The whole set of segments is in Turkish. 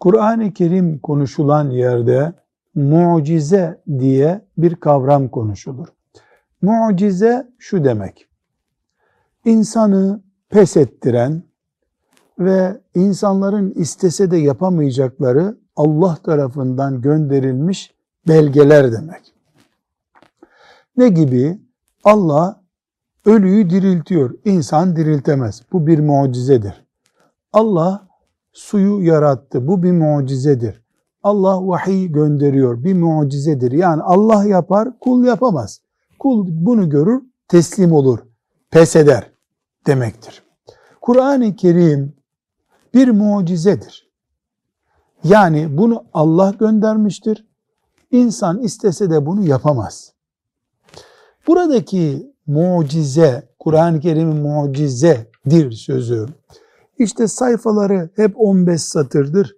Kur'an-ı Kerim konuşulan yerde mucize diye bir kavram konuşulur. Mucize şu demek, insanı pes ettiren ve insanların istese de yapamayacakları Allah tarafından gönderilmiş belgeler demek. Ne gibi? Allah ölüyü diriltiyor, insan diriltemez. Bu bir mucizedir. Allah suyu yarattı, bu bir mucizedir. Allah vahiy gönderiyor, bir mucizedir. Yani Allah yapar, kul yapamaz. Kul bunu görür, teslim olur, pes eder demektir. Kur'an-ı Kerim bir mucizedir. Yani bunu Allah göndermiştir. İnsan istese de bunu yapamaz. Buradaki mucize, Kur'an-ı Kerim'in mucizedir sözü. İşte sayfaları hep 15 satırdır.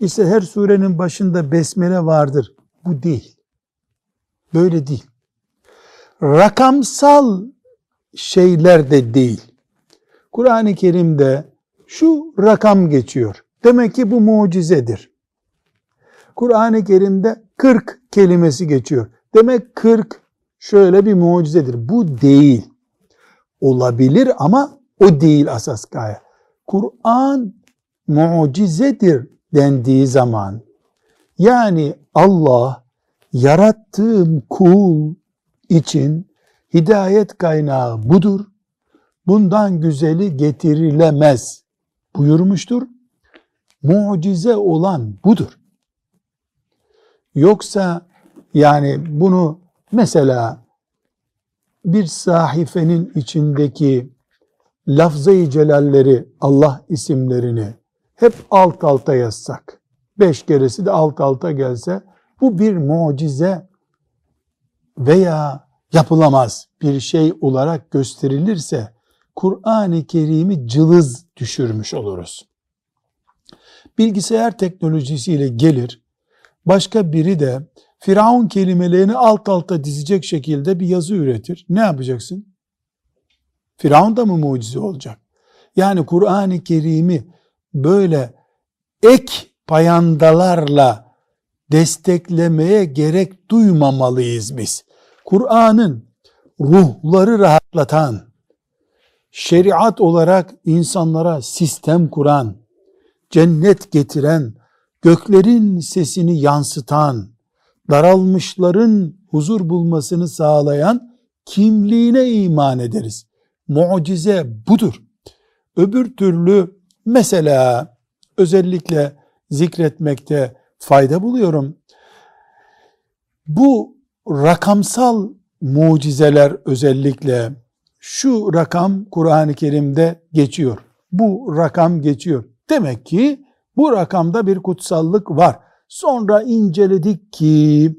İşte her surenin başında besmele vardır. Bu değil. Böyle değil. Rakamsal şeyler de değil. Kur'an-ı Kerim'de şu rakam geçiyor. Demek ki bu mucizedir. Kur'an-ı Kerim'de 40 kelimesi geçiyor. Demek 40 şöyle bir mucizedir. Bu değil. Olabilir ama o değil asas gaye. Kur'an mucizedir dendiği zaman yani Allah yarattığım kul için hidayet kaynağı budur. Bundan güzeli getirilemez buyurmuştur. Mucize olan budur. Yoksa yani bunu mesela bir sahifenin içindeki lafzayı celalleri, Allah isimlerini hep alt alta yazsak, beş keresi de alt alta gelse, bu bir mucize veya yapılamaz bir şey olarak gösterilirse, Kur'an-ı Kerim'i cılız düşürmüş oluruz. Bilgisayar teknolojisiyle gelir, başka biri de Firavun kelimelerini alt alta dizecek şekilde bir yazı üretir. Ne yapacaksın? Firavun da mı mucize olacak? Yani Kur'an-ı Kerim'i böyle ek payandalarla desteklemeye gerek duymamalıyız biz. Kur'an'ın ruhları rahatlatan, şeriat olarak insanlara sistem kuran, cennet getiren, göklerin sesini yansıtan, daralmışların huzur bulmasını sağlayan kimliğine iman ederiz. Mucize budur. Öbür türlü mesela özellikle zikretmekte fayda buluyorum. Bu rakamsal mucizeler özellikle şu rakam Kur'an-ı Kerim'de geçiyor. Bu rakam geçiyor. Demek ki bu rakamda bir kutsallık var. Sonra inceledik ki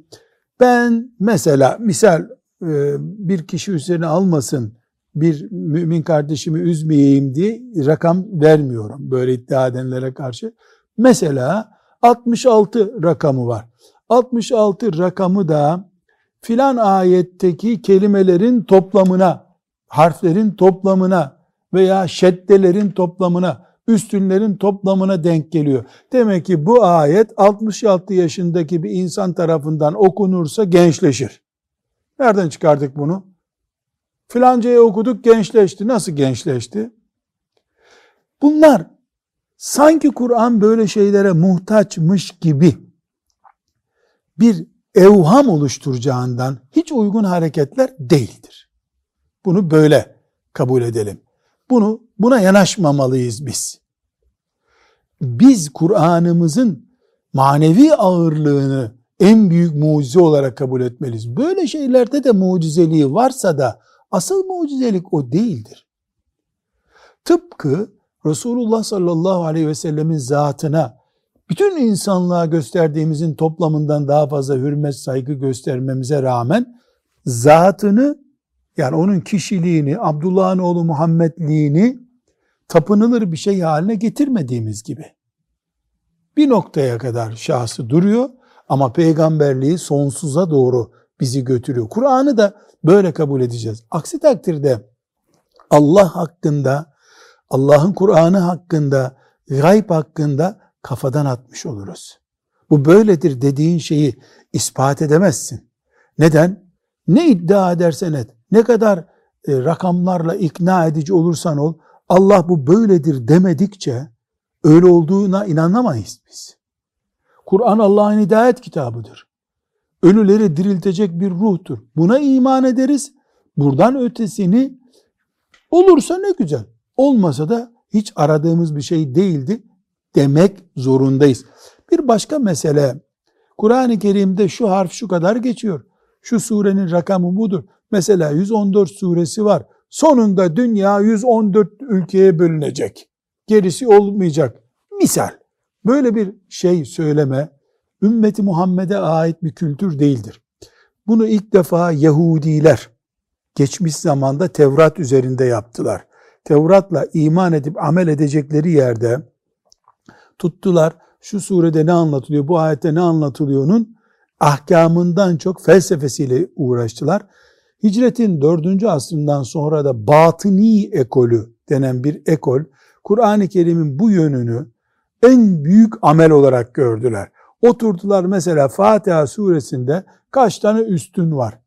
ben mesela misal e, bir kişi üzerine almasın bir mümin kardeşimi üzmeyeyim diye rakam vermiyorum böyle iddia edenlere karşı. Mesela 66 rakamı var. 66 rakamı da filan ayetteki kelimelerin toplamına, harflerin toplamına veya şeddelerin toplamına, üstünlerin toplamına denk geliyor. Demek ki bu ayet 66 yaşındaki bir insan tarafından okunursa gençleşir. Nereden çıkardık bunu? Filancayı okuduk gençleşti. Nasıl gençleşti? Bunlar sanki Kur'an böyle şeylere muhtaçmış gibi bir evham oluşturacağından hiç uygun hareketler değildir. Bunu böyle kabul edelim. Bunu buna yanaşmamalıyız biz. Biz Kur'an'ımızın manevi ağırlığını en büyük mucize olarak kabul etmeliyiz. Böyle şeylerde de mucizeliği varsa da asıl mucizelik o değildir. Tıpkı Resulullah sallallahu aleyhi ve sellemin zatına bütün insanlığa gösterdiğimizin toplamından daha fazla hürmet saygı göstermemize rağmen zatını yani onun kişiliğini, Abdullah'ın oğlu Muhammedliğini tapınılır bir şey haline getirmediğimiz gibi. Bir noktaya kadar şahsı duruyor ama peygamberliği sonsuza doğru bizi götürüyor. Kur'an'ı da böyle kabul edeceğiz. Aksi takdirde Allah hakkında, Allah'ın Kur'an'ı hakkında, gayb hakkında kafadan atmış oluruz. Bu böyledir dediğin şeyi ispat edemezsin. Neden? Ne iddia edersen et, ne kadar e, rakamlarla ikna edici olursan ol, Allah bu böyledir demedikçe öyle olduğuna inanamayız biz. Kur'an Allah'ın hidayet kitabıdır. Ölüleri diriltecek bir ruhtur. Buna iman ederiz. Buradan ötesini olursa ne güzel. Olmasa da hiç aradığımız bir şey değildi demek zorundayız. Bir başka mesele Kur'an-ı Kerim'de şu harf şu kadar geçiyor. Şu surenin rakamı budur. Mesela 114 suresi var. Sonunda dünya 114 ülkeye bölünecek. Gerisi olmayacak. Misal. Böyle bir şey söyleme ümmeti Muhammed'e ait bir kültür değildir. Bunu ilk defa Yahudiler geçmiş zamanda Tevrat üzerinde yaptılar. Tevrat'la iman edip amel edecekleri yerde tuttular. Şu surede ne anlatılıyor, bu ayette ne anlatılıyor'nun ahkamından çok felsefesiyle uğraştılar. Hicretin dördüncü asrından sonra da batıni ekolü denen bir ekol, Kur'an-ı Kerim'in bu yönünü en büyük amel olarak gördüler. Oturdular mesela Fatiha suresinde kaç tane üstün var.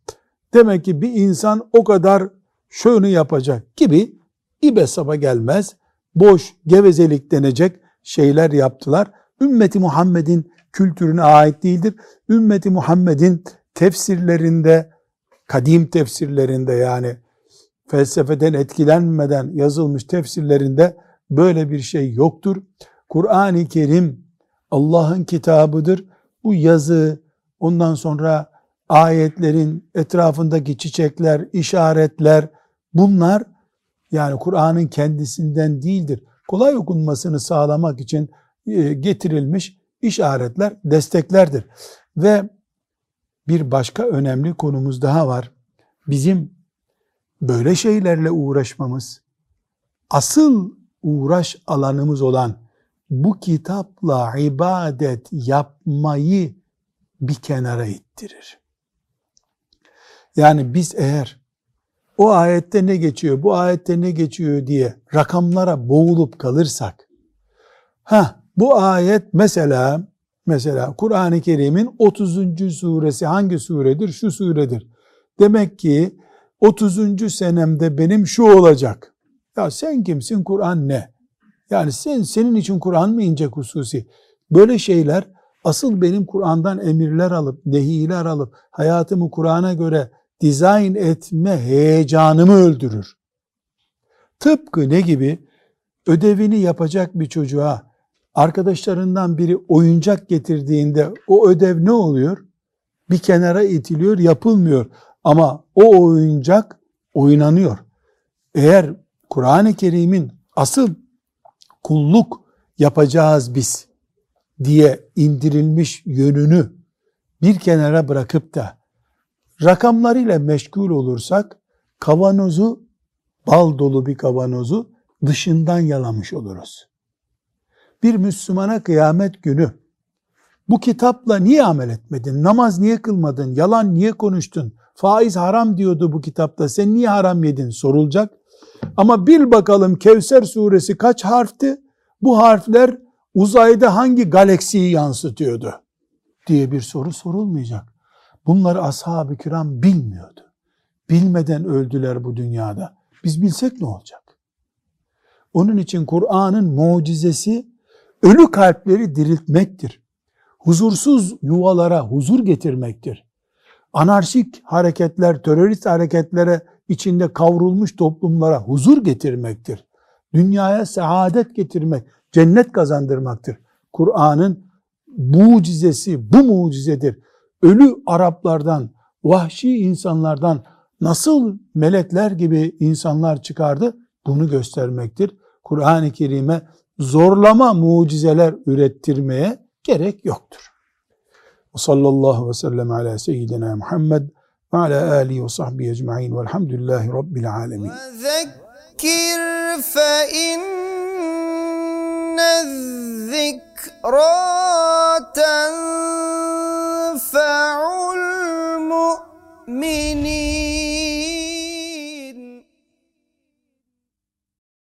Demek ki bir insan o kadar şunu yapacak gibi ibe saba gelmez, boş gevezelik denecek şeyler yaptılar. Ümmeti Muhammed'in kültürüne ait değildir. Ümmeti Muhammed'in tefsirlerinde, kadim tefsirlerinde yani felsefeden etkilenmeden yazılmış tefsirlerinde böyle bir şey yoktur. Kur'an-ı Kerim Allah'ın kitabıdır. Bu yazı ondan sonra ayetlerin etrafındaki çiçekler, işaretler bunlar yani Kur'an'ın kendisinden değildir. Kolay okunmasını sağlamak için e, getirilmiş işaretler, desteklerdir. Ve bir başka önemli konumuz daha var. Bizim böyle şeylerle uğraşmamız, asıl uğraş alanımız olan bu kitapla ibadet yapmayı bir kenara ittirir. Yani biz eğer o ayette ne geçiyor, bu ayette ne geçiyor diye rakamlara boğulup kalırsak, ha bu ayet mesela mesela Kur'an-ı Kerim'in 30. suresi hangi suredir? Şu suredir. Demek ki 30. senemde benim şu olacak. Ya sen kimsin? Kur'an ne? Yani sen senin için Kur'an mı inecek hususi? Böyle şeyler asıl benim Kur'an'dan emirler alıp, nehiler alıp hayatımı Kur'an'a göre dizayn etme heyecanımı öldürür. Tıpkı ne gibi? Ödevini yapacak bir çocuğa arkadaşlarından biri oyuncak getirdiğinde o ödev ne oluyor? Bir kenara itiliyor, yapılmıyor. Ama o oyuncak oynanıyor. Eğer Kur'an-ı Kerim'in asıl kulluk yapacağız biz diye indirilmiş yönünü bir kenara bırakıp da rakamlarıyla meşgul olursak kavanozu bal dolu bir kavanozu dışından yalamış oluruz. Bir Müslümana kıyamet günü bu kitapla niye amel etmedin? Namaz niye kılmadın? Yalan niye konuştun? Faiz haram diyordu bu kitapta. Sen niye haram yedin? Sorulacak. Ama bil bakalım Kevser suresi kaç harfti? Bu harfler uzayda hangi galaksiyi yansıtıyordu? diye bir soru sorulmayacak. Bunları ashab-ı kiram bilmiyordu. Bilmeden öldüler bu dünyada. Biz bilsek ne olacak? Onun için Kur'an'ın mucizesi ölü kalpleri diriltmektir. Huzursuz yuvalara huzur getirmektir. Anarşik hareketler, terörist hareketlere içinde kavrulmuş toplumlara huzur getirmektir. Dünyaya saadet getirmek, cennet kazandırmaktır. Kur'an'ın mucizesi bu mucizedir. Ölü Araplardan, vahşi insanlardan nasıl melekler gibi insanlar çıkardı? Bunu göstermektir. Kur'an-ı Kerim'e zorlama mucizeler ürettirmeye gerek yoktur. Sallallahu ve sellem ala seyyidina Muhammed وعلى آله وصحبه أجمعين والحمد لله رب العالمين. وذكر فإن الذكرى تنفع المؤمنين.